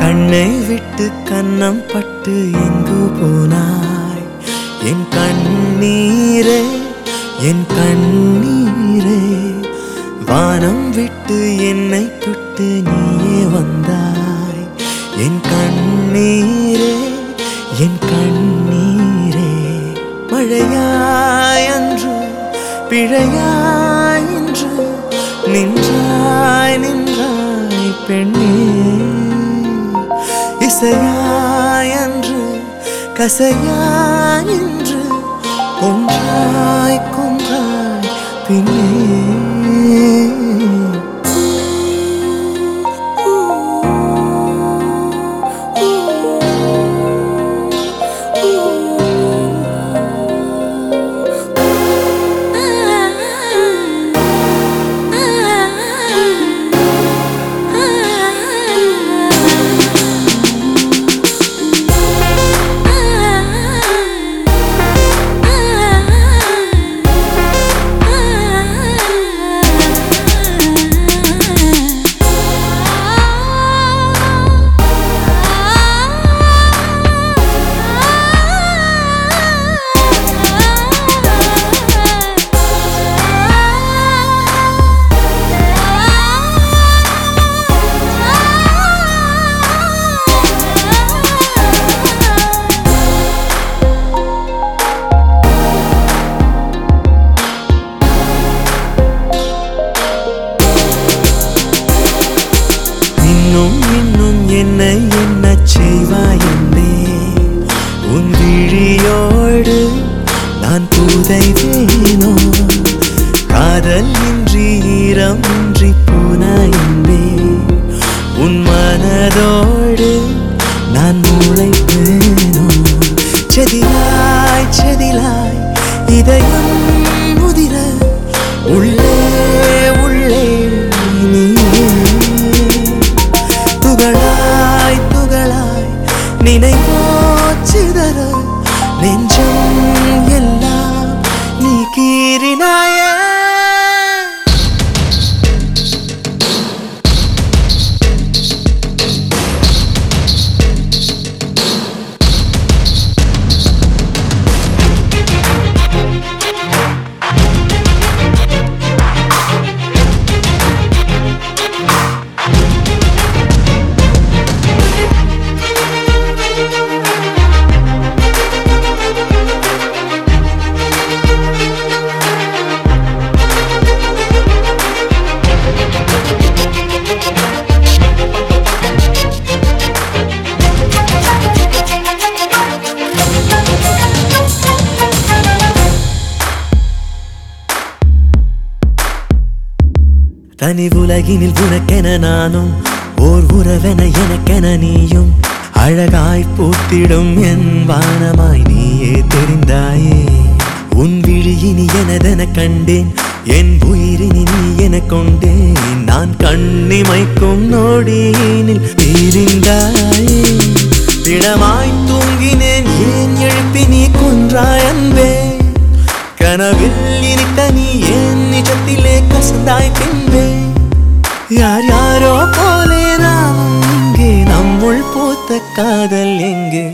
கண்ணை விட்டு கன்னம் பட்டு எங்கு போனாய்? என் கண்ணீரே என் கண்ணீரே வானம் விட்டு என்னை தொட்டு நீயே வந்தாய். என் கண்ணீரே என் கண்ணீரே மழையாய் அன்று பிழையாய் இன்று நின்றாய் நின்றாய் பெண்ணே. கசையாயன்று கசையாயின்று கசையாய் கொன்றாய் கொன்றாய் பின்னே இன்னும் இன்னும் என்னை என்ன செய்வாய் என்பே உன் விழியோடு நான் புதைவேனோ காதல் இன்றி ஈரம் இன்றி பூனா என்பே உன் மனதோடு நான் முளைப்பேனோ? செதிலாய் செதிலாய் இதயம் துகளாய் நெஞ்சம் எல்லாம் நீ கீறினாய். தனி உலகினில் உனக்கென நானும் ஓர் உறவென எனக்கென நீயும். அழகாய் பூத்திடும் என் வானமாய் நீயே தெரிந்தாயே. உன் விழியினி எனதென கண்டேன் என் உயிரினி நீ என கொண்டேன். நான் கண்ணிமைக்கும் நோடியினில் தெரிந்தாயே. திடமாய் தூங்கினேன் ஏன் எழுப்பி நீ கொன்றாய் அன்பே? கனவில் இனித்த நீ ஏன் நிஜத்திலே கசந்தாய் பின்பே? யார் யாரோ போலே நாமும் இங்கே நம்முள் பூத்த காதல் எங்கே?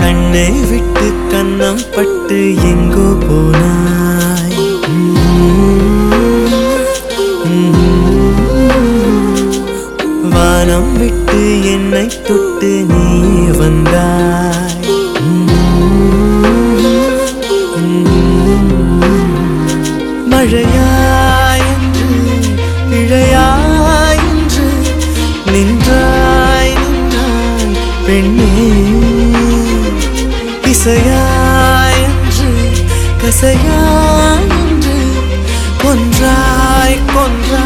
கண்ணை விட்டு கண்ணம் பட்டு எங்கோ போனா வானம் விட்டு என்னை தொட்டு நீ வந்தாய். மழையாயின்று இழையாயின்று நின்றாய் நின்றாய் பெண்ணே. இசையாயின்று கசையாயின்று கொன்றாய் கொன்றாய்